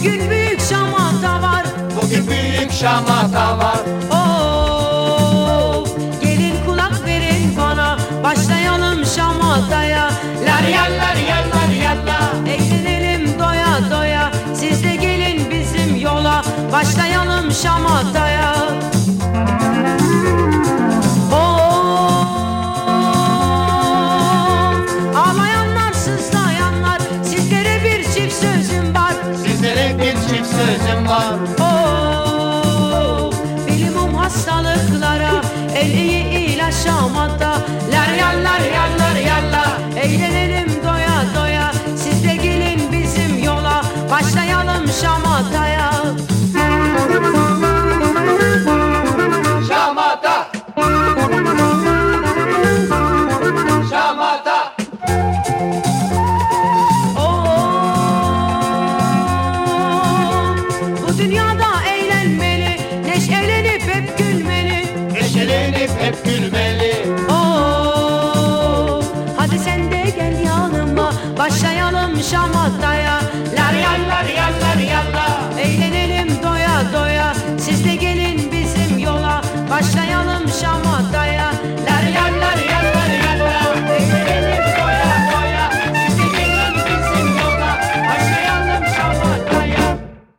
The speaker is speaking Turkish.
Bugün büyük şamata var. Bugün büyük şamata var. Of gelin kulak verin bana. Başlayalım şamataya Lar yallar yallar yallar Eğlenelim doya doya. Siz de gelin bizim yola. Başlayalım şamataya çift sözüm var. Of Bilimum hastalıklara En iyi ilaç şamata Lar yallar yallar yallar Eğlenelim doya doya Siz de gelin bizim yola. Başlayalım şamataya hep gülmeli. Oh, hadi sen de gel yanıma. Başlayalım şamata.